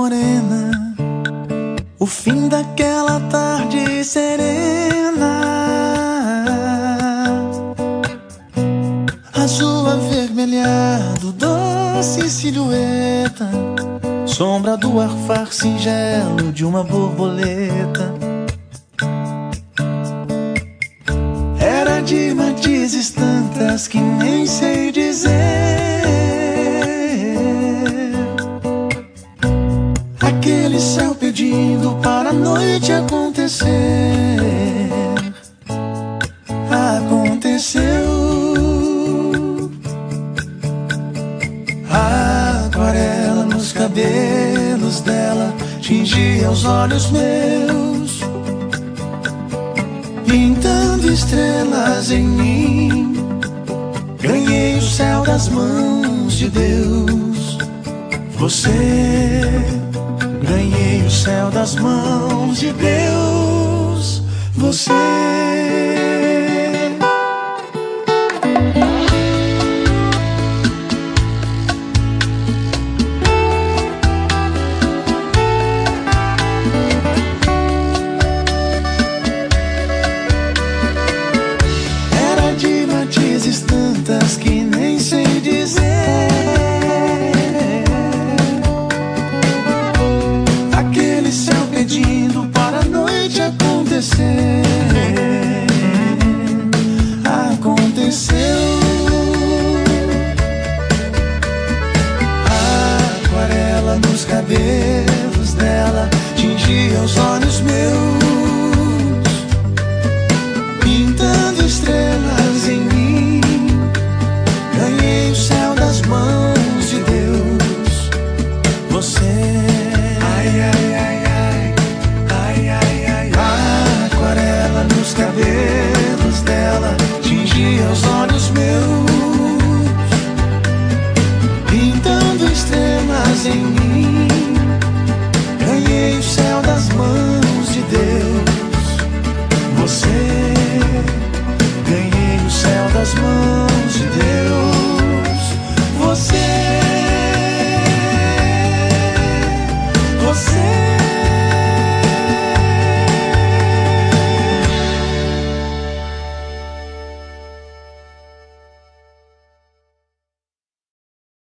morena, o fim daquela tarde serena. Azul avermelhado, doce silhueta, sombra do arfar singelo de uma borboleta. Era de matizes tantas que nem sei Aquele céu pedindo para a noite acontecer. Aconteceu. A aquarela nos cabelos dela tingia os olhos meus, pintando estrelas em mim. Ganhei o céu das mãos de Deus. Você céu das mãos de Deus. Você. Nos cabelos dela tingia